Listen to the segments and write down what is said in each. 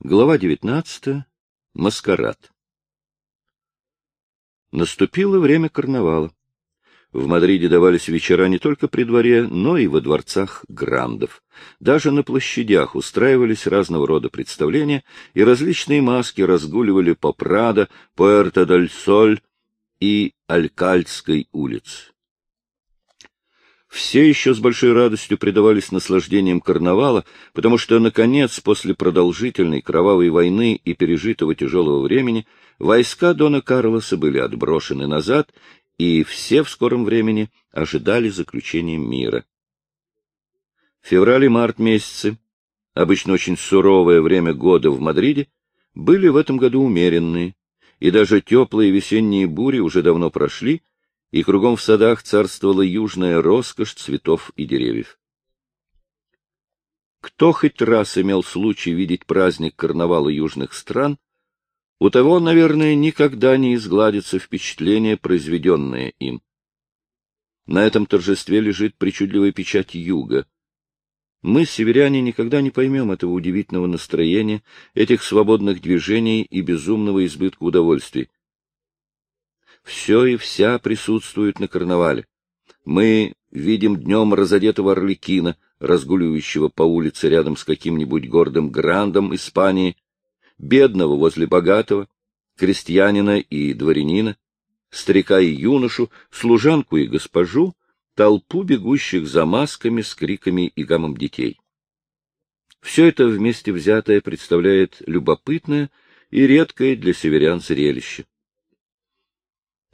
Глава 19. Маскарад. Наступило время карнавала. В Мадриде давались вечера не только при дворе, но и во дворцах грандов. Даже на площадях устраивались разного рода представления, и различные маски разгуливали по Прадо, Пуэрто-дель-Соль и Алькальской улице. Все еще с большой радостью предавались наслаждениям карнавала, потому что, наконец, после продолжительной кровавой войны и пережитого тяжелого времени, войска Дона Карлоса были отброшены назад, и все в скором времени ожидали заключения мира. Февраль и март месяцы, обычно очень суровое время года в Мадриде, были в этом году умеренные, и даже теплые весенние бури уже давно прошли, и кругом в садах царствовала южная роскошь цветов и деревьев. Кто хоть раз имел случай видеть праздник карнавала южных стран, у того, наверное, никогда не изгладится впечатление, произведенное им. На этом торжестве лежит причудливая печать юга. Мы, северяне, никогда не поймем этого удивительного настроения, этих свободных движений и безумного избытка удовольствий все и вся присутствуют на карнавале. Мы видим днем разодетого орликина, разгуливающего по улице рядом с каким-нибудь гордым грандом Испании, бедного возле богатого, крестьянина и дворянина, старика и юношу, служанку и госпожу, толпу бегущих за масками с криками и гамом детей. Все это вместе взятое представляет любопытное и редкое для северян зрелище.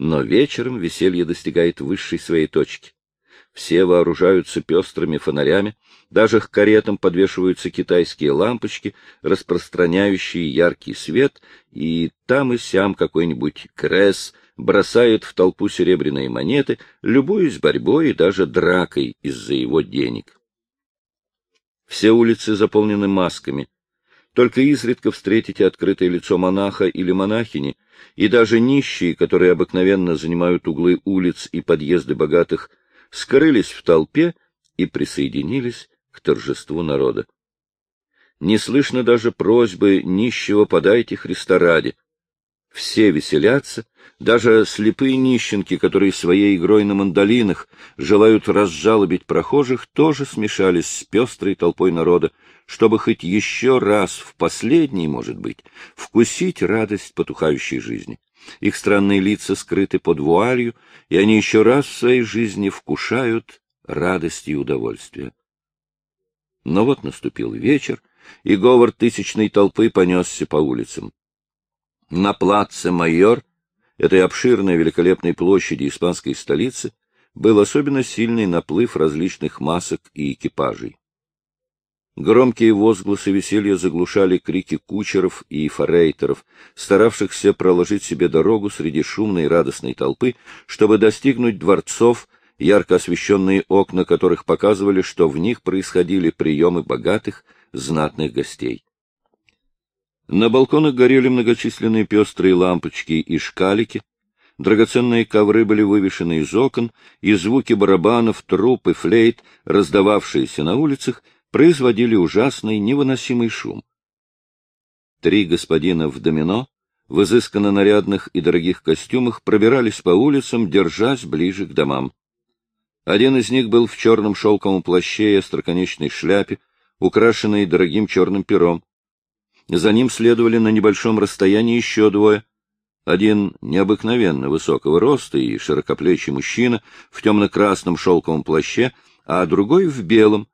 Но вечером веселье достигает высшей своей точки. Все вооружаются пестрыми фонарями, даже к каретам подвешиваются китайские лампочки, распространяющие яркий свет, и там и сям какой-нибудь крес бросает в толпу серебряные монеты, любуясь борьбой и даже дракой из-за его денег. Все улицы заполнены масками. Только изредка встретите открытое лицо монаха или монахини — и даже нищие, которые обыкновенно занимают углы улиц и подъезды богатых, скрылись в толпе и присоединились к торжеству народа. Не слышно даже просьбы нищего «подайте Христа ради». Все веселятся, даже слепые нищенки, которые своей игрой на мандолинах желают разжалобить прохожих, тоже смешались с пестрой толпой народа, чтобы хоть еще раз, в последний, может быть, вкусить радость потухающей жизни. Их странные лица скрыты под вуалью, и они еще раз в своей жизни вкушают радость и удовольствие. Но вот наступил вечер, и говор тысячной толпы понесся по улицам. На плаце Майор, этой обширной великолепной площади испанской столицы, был особенно сильный наплыв различных масок и экипажей. Громкие возгласы веселья заглушали крики кучеров и форейтеров, старавшихся проложить себе дорогу среди шумной и радостной толпы, чтобы достигнуть дворцов, ярко освещенные окна которых показывали, что в них происходили приемы богатых, знатных гостей. На балконах горели многочисленные пестрые лампочки и шкалики, драгоценные ковры были вывешены из окон, и звуки барабанов, труп и флейт, раздававшиеся на улицах, производили ужасный, невыносимый шум. Три господина в домино, в изысканно нарядных и дорогих костюмах, пробирались по улицам, держась ближе к домам. Один из них был в черном шелковом плаще и остроконечной шляпе, украшенной дорогим черным пером. За ним следовали на небольшом расстоянии еще двое. Один необыкновенно высокого роста и широкоплечий мужчина в темно-красном шелковом плаще, а другой в белом,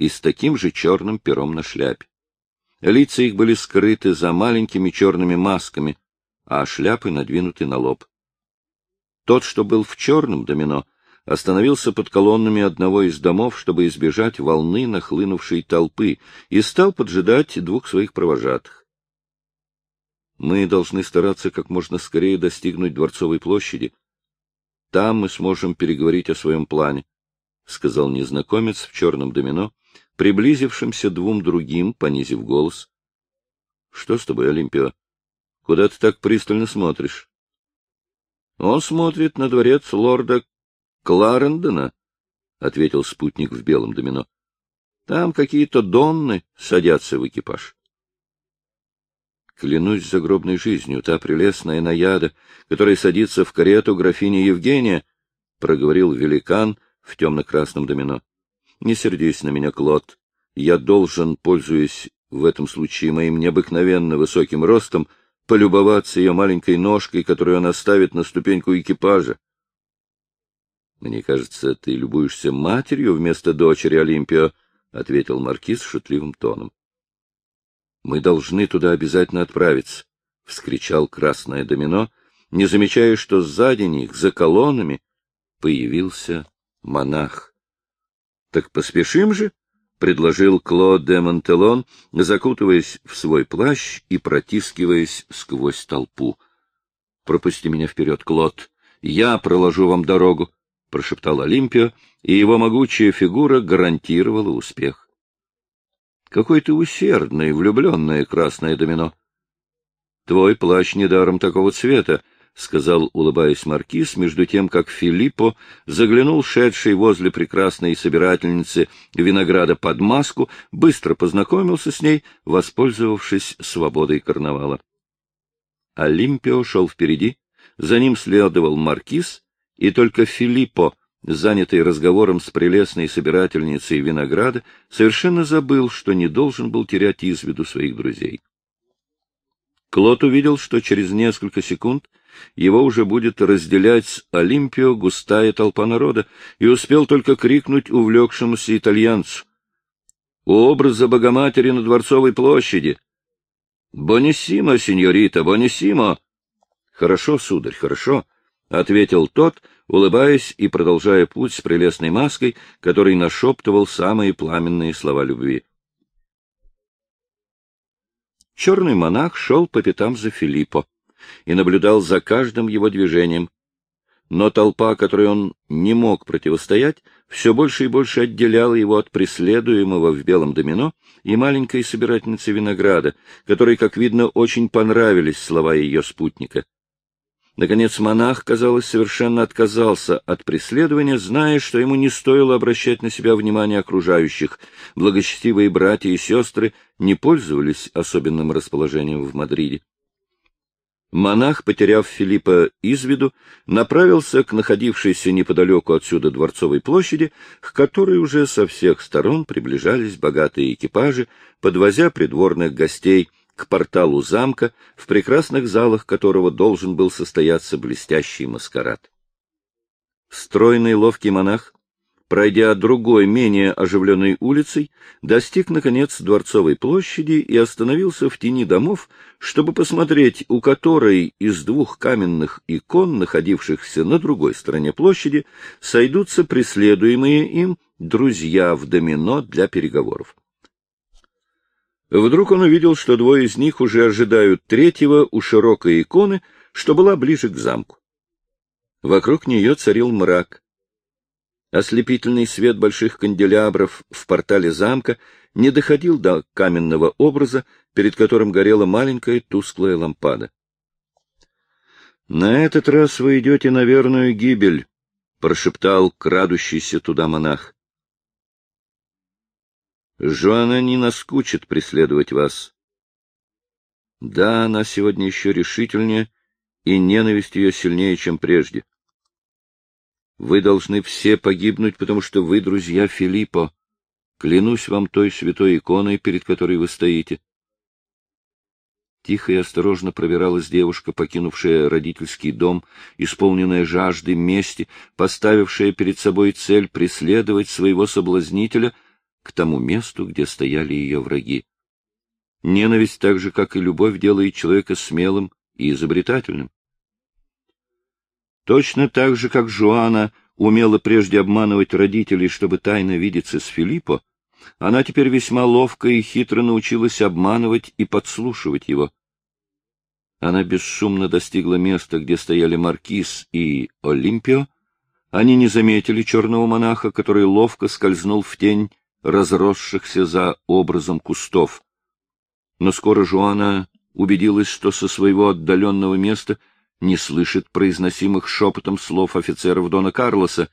и с таким же черным пером на шляпе. Лица их были скрыты за маленькими черными масками, а шляпы надвинуты на лоб. Тот, что был в черном домино, остановился под колоннами одного из домов, чтобы избежать волны нахлынувшей толпы, и стал поджидать двух своих провожатых. Мы должны стараться как можно скорее достигнуть Дворцовой площади. Там мы сможем переговорить о своем плане, — сказал незнакомец в черном домино, приблизившимся двум другим, понизив голос. — Что с тобой, Олимпио? Куда ты так пристально смотришь? — Он смотрит на дворец лорда Кларендона, — ответил спутник в белом домино. — Там какие-то донны садятся в экипаж. Клянусь загробной жизнью, та прелестная наяда, которая садится в карету графини Евгения, — проговорил великан в темно-красном домино. — Не сердись на меня, Клод. Я должен, пользуясь в этом случае моим необыкновенно высоким ростом, полюбоваться ее маленькой ножкой, которую она ставит на ступеньку экипажа. — Мне кажется, ты любуешься матерью вместо дочери Олимпио, — ответил маркиз шутливым тоном. — Мы должны туда обязательно отправиться, — вскричал красное домино, не замечая, что сзади них, за колоннами, появился монах. — Так поспешим же, — предложил Клод де Монтелон, закутываясь в свой плащ и протискиваясь сквозь толпу. — Пропусти меня вперед, Клод, я проложу вам дорогу, — прошептал Олимпио, и его могучая фигура гарантировала успех. — Какой ты усердный, влюбленное красное домино! Твой плащ недаром такого цвета, — сказал, улыбаясь маркиз, между тем, как Филиппо заглянул шедший возле прекрасной собирательницы винограда под маску, быстро познакомился с ней, воспользовавшись свободой карнавала. Олимпио шел впереди, за ним следовал маркиз, и только Филиппо, занятый разговором с прелестной собирательницей винограда, совершенно забыл, что не должен был терять из виду своих друзей. Клод увидел, что через несколько секунд его уже будет разделять с Олимпио густая толпа народа, и успел только крикнуть увлекшемуся итальянцу. «У образа Богоматери на Дворцовой площади!» «Бонисимо, сеньорита, бонисимо!» «Хорошо, сударь, хорошо!» — ответил тот, улыбаясь и продолжая путь с прелестной маской, который нашептывал самые пламенные слова любви. Черный монах шел по пятам за Филиппо и наблюдал за каждым его движением. Но толпа, которой он не мог противостоять, все больше и больше отделяла его от преследуемого в белом домино и маленькой собирательницы винограда, которой, как видно, очень понравились слова ее спутника. Наконец монах, казалось, совершенно отказался от преследования, зная, что ему не стоило обращать на себя внимание окружающих. Благочестивые братья и сестры не пользовались особенным расположением в Мадриде. Монах, потеряв Филиппа из виду, направился к находившейся неподалеку отсюда Дворцовой площади, к которой уже со всех сторон приближались богатые экипажи, подвозя придворных гостей — к порталу замка, в прекрасных залах которого должен был состояться блестящий маскарад. Стройный ловкий монах, пройдя другой, менее оживленной улицей, достиг, наконец, Дворцовой площади и остановился в тени домов, чтобы посмотреть, у которой из двух каменных икон, находившихся на другой стороне площади, сойдутся преследуемые им друзья в домино для переговоров. Вдруг он увидел, что двое из них уже ожидают третьего у широкой иконы, что была ближе к замку. Вокруг нее царил мрак. Ослепительный свет больших канделябров в портале замка не доходил до каменного образа, перед которым горела маленькая тусклая лампада. — На этот раз вы идете на верную гибель, — прошептал крадущийся туда монах. Жоанна не наскучит преследовать вас. Да, она сегодня еще решительнее, и ненависть ее сильнее, чем прежде. Вы должны все погибнуть, потому что вы друзья Филиппо. Клянусь вам той святой иконой, перед которой вы стоите. Тихо и осторожно пробиралась девушка, покинувшая родительский дом, исполненная жажды мести, поставившая перед собой цель преследовать своего соблазнителя — к тому месту, где стояли ее враги. Ненависть, так же, как и любовь, делает человека смелым и изобретательным. Точно так же, как Жуана умела прежде обманывать родителей, чтобы тайно видеться с Филиппо, она теперь весьма ловко и хитро научилась обманывать и подслушивать его. Она бесшумно достигла места, где стояли Маркиз и Олимпио. Они не заметили черного монаха, который ловко скользнул в тень разросшихся за образом кустов. Но скоро Жуана убедилась, что со своего отдаленного места не слышит произносимых шепотом слов офицеров Дона Карлоса,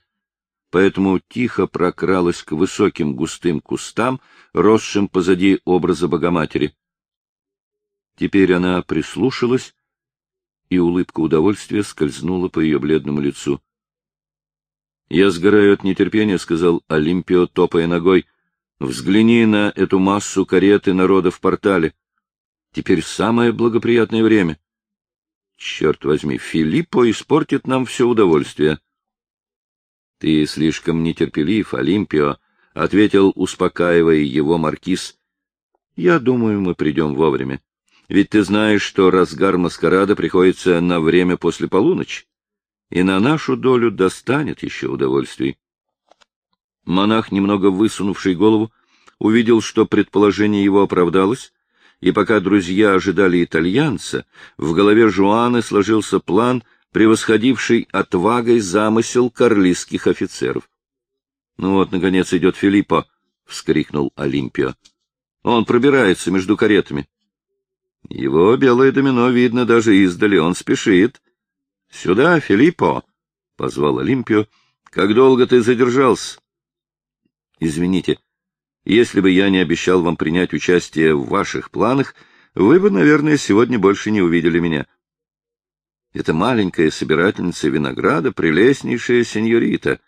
поэтому тихо прокралась к высоким густым кустам, росшим позади образа Богоматери. Теперь она прислушалась, и улыбка удовольствия скользнула по ее бледному лицу. — Я сгораю от нетерпения, — сказал Олимпио, топая ногой. — Взгляни на эту массу кареты народа в портале. Теперь самое благоприятное время. Черт возьми, Филиппо испортит нам все удовольствие. — Ты слишком нетерпелив, Олимпио, — ответил, успокаивая его маркиз. — Я думаю, мы придем вовремя. Ведь ты знаешь, что разгар маскарада приходится на время после полуночи, и на нашу долю достанет еще удовольствий. Монах, немного высунувший голову, увидел, что предположение его оправдалось, и пока друзья ожидали итальянца, в голове Жуаны сложился план, превосходивший отвагой замысел карлистских офицеров. — Ну вот, наконец, идет Филиппо! — вскрикнул Олимпио. — Он пробирается между каретами. Его белое домино видно даже издали, он спешит. — Сюда, Филиппо! — позвал Олимпио. — Как долго ты задержался? — Извините, если бы я не обещал вам принять участие в ваших планах, вы бы, наверное, сегодня больше не увидели меня. Это маленькая собирательница винограда, прелестнейшая сеньорита.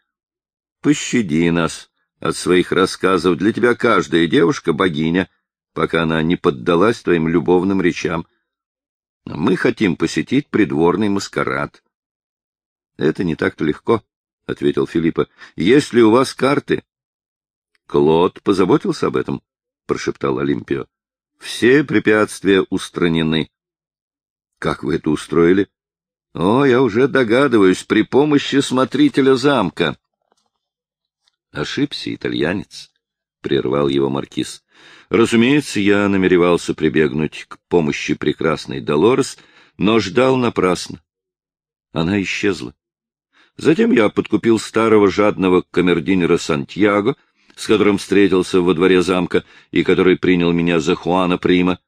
Пощади нас от своих рассказов. Для тебя каждая девушка — богиня — пока она не поддалась твоим любовным речам. Мы хотим посетить придворный маскарад. — Это не так-то легко, — ответил Филиппа. — Есть ли у вас карты? — Клод позаботился об этом, — прошептал Олимпио. — Все препятствия устранены. — Как вы это устроили? — О, я уже догадываюсь, при помощи смотрителя замка. — Ошибся, итальянец, — прервал его маркиз. Разумеется, я намеревался прибегнуть к помощи прекрасной Долорес, но ждал напрасно. Она исчезла. Затем я подкупил старого жадного камердинера Сантьяго, с которым встретился во дворе замка и который принял меня за Хуана Прима.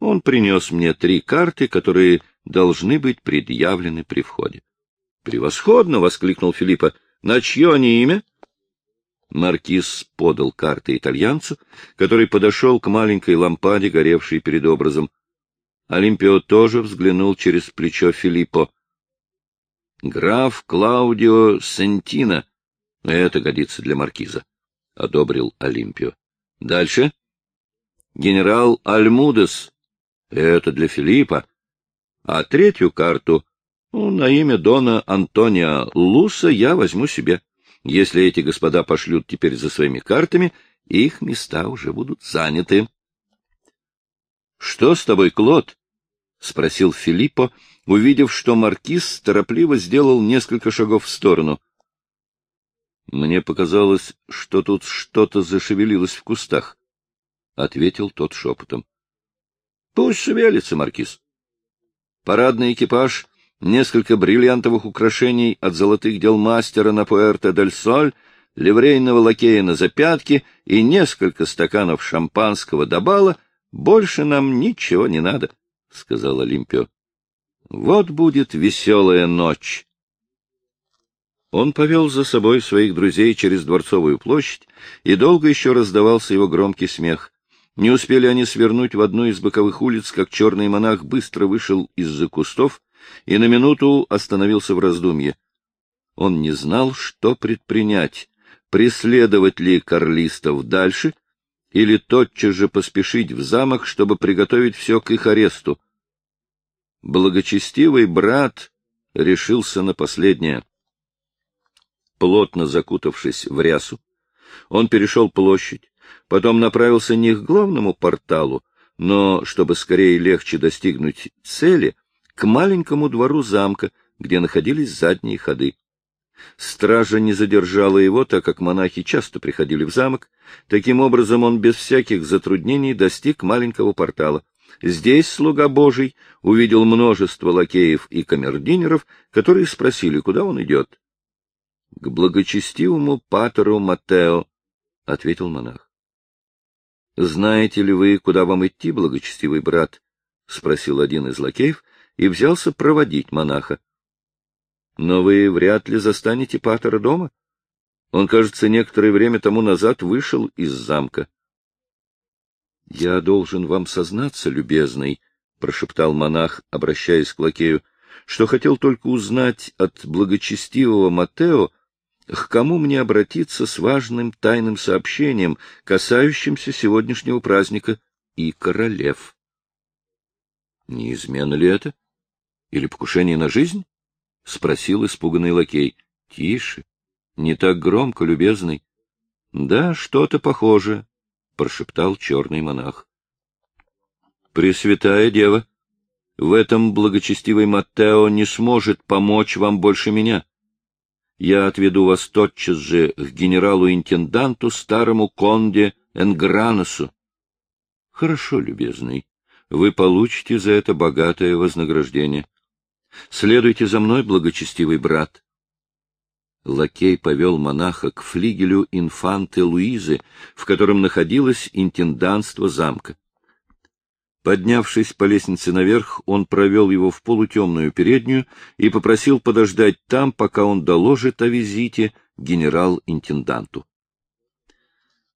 Он принес мне три карты, которые должны быть предъявлены при входе. — Превосходно! — воскликнул Филиппа. — На чье они имя? Маркиз подал карты итальянцу, который подошел к маленькой лампаде, горевшей перед образом. Олимпио тоже взглянул через плечо Филиппо. «Граф Клаудио Сентино. Это годится для маркиза», — одобрил Олимпио. «Дальше. Генерал Альмудес. Это для Филиппа. А третью карту, ну, на имя дона Антонио Луса, я возьму себе». Если эти господа пошлют теперь за своими картами, их места уже будут заняты. — Что с тобой, Клод? — спросил Филиппо, увидев, что маркиз торопливо сделал несколько шагов в сторону. Мне показалось, что тут что-то зашевелилось в кустах, — ответил тот шепотом. — Пусть шевелится, маркиз. Парадный экипаж несколько бриллиантовых украшений от золотых дел мастера на Пуэрто-дель-Соль, ливрейного лакея на запятки и несколько стаканов шампанского до бала, больше нам ничего не надо, — сказал Олимпио. — Вот будет веселая ночь. Он повел за собой своих друзей через Дворцовую площадь, и долго еще раздавался его громкий смех. Не успели они свернуть в одну из боковых улиц, как черный монах быстро вышел из-за кустов и на минуту остановился в раздумье. Он не знал, что предпринять, преследовать ли карлистов дальше или тотчас же поспешить в замок, чтобы приготовить все к их аресту. Благочестивый брат решился на последнее. Плотно закутавшись в рясу, он перешел площадь, потом направился не к главному порталу, но, чтобы скорее и легче достигнуть цели, к маленькому двору замка, где находились задние ходы. Стража не задержала его, так как монахи часто приходили в замок. Таким образом, он без всяких затруднений достиг маленького портала. Здесь слуга Божий увидел множество лакеев и камердинеров, которые спросили, куда он идет. — К благочестивому патеру Матео, — ответил монах. — Знаете ли вы, куда вам идти, благочестивый брат? — спросил один из лакеев, и взялся проводить монаха. — Но вы вряд ли застанете Патера дома? Он, кажется, некоторое время тому назад вышел из замка. — Я должен вам сознаться, любезный, — прошептал монах, обращаясь к лакею, — что хотел только узнать от благочестивого Матео, к кому мне обратиться с важным тайным сообщением, касающимся сегодняшнего праздника и королев. — Не измена ли это? Или покушение на жизнь? — спросил испуганный лакей. — Тише, не так громко, любезный. — Да, что-то похоже, — прошептал черный монах. — Пресвятая Дева, в этом благочестивый Маттео не сможет помочь вам больше меня. Я отведу вас тотчас же к генералу-интенданту, старому конде Энграносу. — Хорошо, любезный, вы получите за это богатое вознаграждение. Следуйте за мной, благочестивый брат. Лакей повел монаха к флигелю инфанты Луизы, в котором находилось интенданство замка. Поднявшись по лестнице наверх, он провел его в полутемную переднюю и попросил подождать там, пока он доложит о визите генерал-интенданту.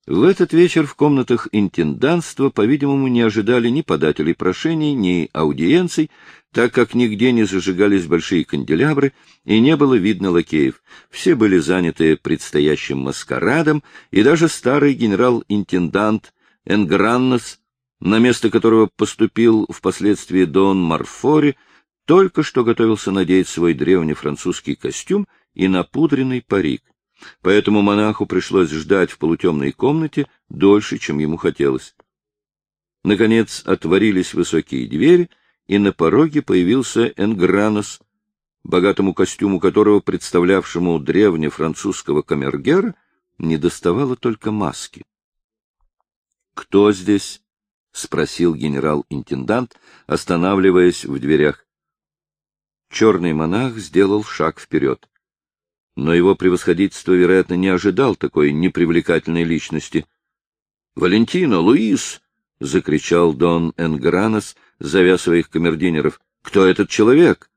В этот вечер в комнатах интенданства, по-видимому, не ожидали ни подателей прошений, ни аудиенций, так как нигде не зажигались большие канделябры и не было видно лакеев. Все были заняты предстоящим маскарадом, и даже старый генерал-интендант Энграннос, на место которого поступил впоследствии Дон Марфори, только что готовился надеть свой древний французский костюм и напудренный парик. Поэтому монаху пришлось ждать в полутемной комнате дольше, чем ему хотелось. Наконец отворились высокие двери, и на пороге появился Энгранос, богатому костюму которого, представлявшему древнефранцузского камергера, не доставало только маски. — Кто здесь? — спросил генерал-интендант, останавливаясь в дверях. Черный монах сделал шаг вперед но его превосходительство, вероятно, не ожидал такой непривлекательной личности. — Валентина, Луис! — закричал Дон Энгранос, зовя своих камердинеров. Кто этот человек?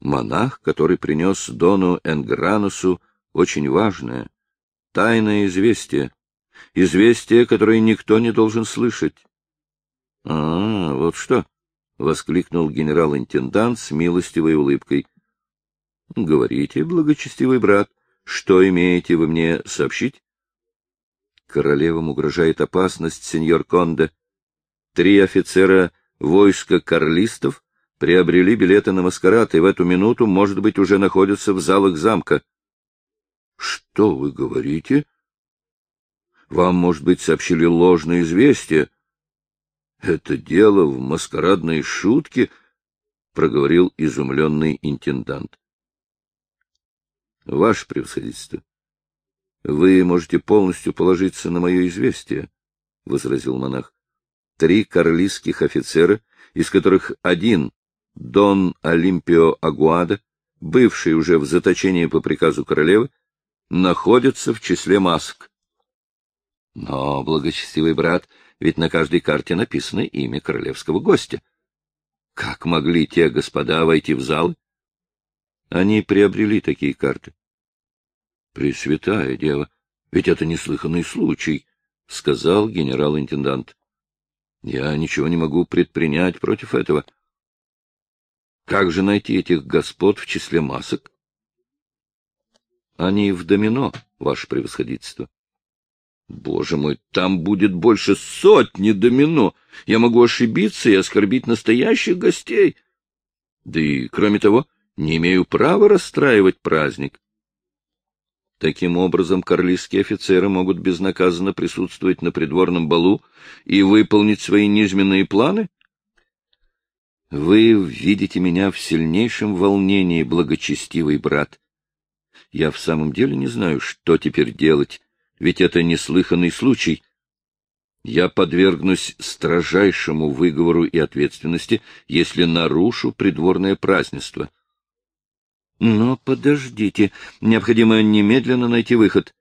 Монах, который принес Дону Энграносу очень важное, тайное известие. Известие, которое никто не должен слышать. — А, вот что! — воскликнул генерал-интендант с милостивой улыбкой. —— Говорите, благочестивый брат, что имеете вы мне сообщить? — Королевам угрожает опасность, сеньор Конде. Три офицера войска карлистов приобрели билеты на маскарад, и в эту минуту, может быть, уже находятся в залах замка. — Что вы говорите? Вам, может быть, сообщили ложное известие. — Это дело в маскарадной шутке, — проговорил изумленный интендант. Ваше превосходительство, вы можете полностью положиться на мое известие, — возразил монах. Три карлистских офицера, из которых один — Дон Олимпио Агуада, бывший уже в заточении по приказу королевы, находятся в числе масок. Но, благочестивый брат, ведь на каждой карте написано имя королевского гостя. Как могли те господа войти в зал? Они приобрели такие карты. — Пресвятая дева, ведь это неслыханный случай, — сказал генерал-интендант. — Я ничего не могу предпринять против этого. Как же найти этих господ в числе масок? — Они в домино, ваше превосходительство. — Боже мой, там будет больше сотни домино. Я могу ошибиться и оскорбить настоящих гостей. Да и, кроме того, не имею права расстраивать праздник. Таким образом, карлистские офицеры могут безнаказанно присутствовать на придворном балу и выполнить свои низменные планы? Вы видите меня в сильнейшем волнении, благочестивый брат. Я в самом деле не знаю, что теперь делать, ведь это неслыханный случай. Я подвергнусь строжайшему выговору и ответственности, если нарушу придворное празднество. Но подождите, необходимо немедленно найти выход.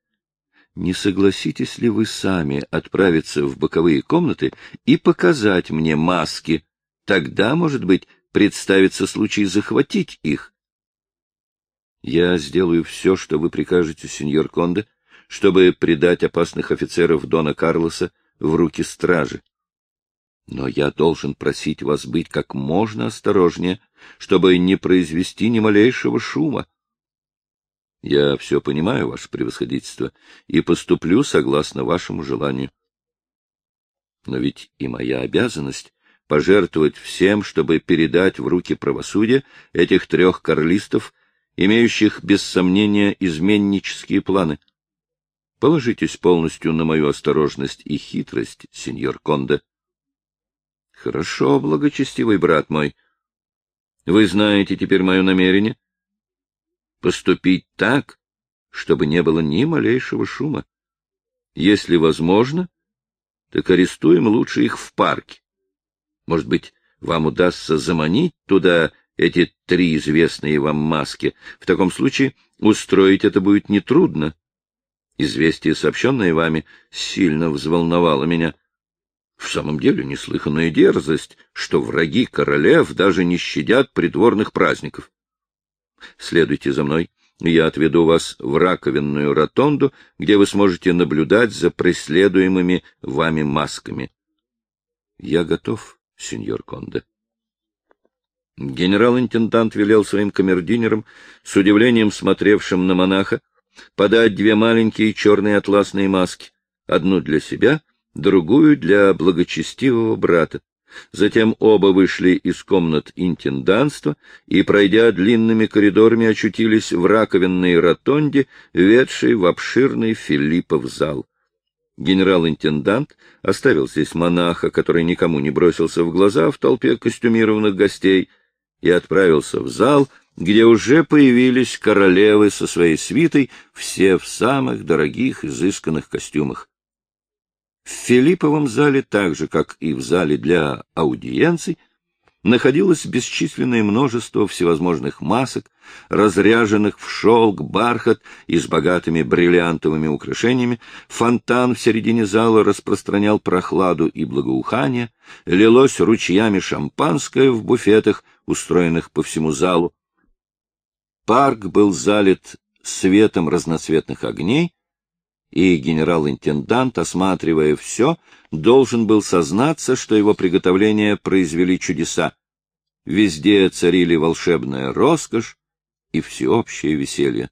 Не согласитесь ли вы сами отправиться в боковые комнаты и показать мне маски? Тогда, может быть, представится случай захватить их. Я сделаю все, что вы прикажете, сеньор Конде, чтобы предать опасных офицеров Дона Карлоса в руки стражи. Но я должен просить вас быть как можно осторожнее, чтобы не произвести ни малейшего шума. Я все понимаю, ваше превосходительство, и поступлю согласно вашему желанию. Но ведь и моя обязанность пожертвовать всем, чтобы передать в руки правосудия этих трех карлистов, имеющих, без сомнения, изменнические планы. Положитесь полностью на мою осторожность и хитрость, сеньор Конде. — Хорошо, благочестивый брат мой. Вы знаете теперь мое намерение? Поступить так, чтобы не было ни малейшего шума. Если возможно, так арестуем лучше их в парке. Может быть, вам удастся заманить туда эти три известные вам маски. В таком случае устроить это будет нетрудно. Известие, сообщенное вами, сильно взволновало меня. В самом деле неслыханная дерзость, что враги королев даже не щадят придворных праздников. Следуйте за мной, я отведу вас в раковинную ротонду, где вы сможете наблюдать за преследуемыми вами масками. Я готов, сеньор Конде. Генерал-интендант велел своим камердинерам, с удивлением смотревшим на монаха, подать две маленькие черные атласные маски, одну для себя, другую для благочестивого брата. Затем оба вышли из комнат интенданства и, пройдя длинными коридорами, очутились в раковинной ротонде, ведшей в обширный Филиппов зал. Генерал-интендант оставил здесь монаха, который никому не бросился в глаза в толпе костюмированных гостей, и отправился в зал, где уже появились королевы со своей свитой, все в самых дорогих изысканных костюмах. В Филипповом зале, так же, как и в зале для аудиенций, находилось бесчисленное множество всевозможных масок, разряженных в шелк, бархат и с богатыми бриллиантовыми украшениями, фонтан в середине зала распространял прохладу и благоухание, лилось ручьями шампанское в буфетах, устроенных по всему залу. Парк был залит светом разноцветных огней, и генерал-интендант, осматривая все, должен был сознаться, что его приготовления произвели чудеса. Везде царили волшебная роскошь и всеобщее веселье.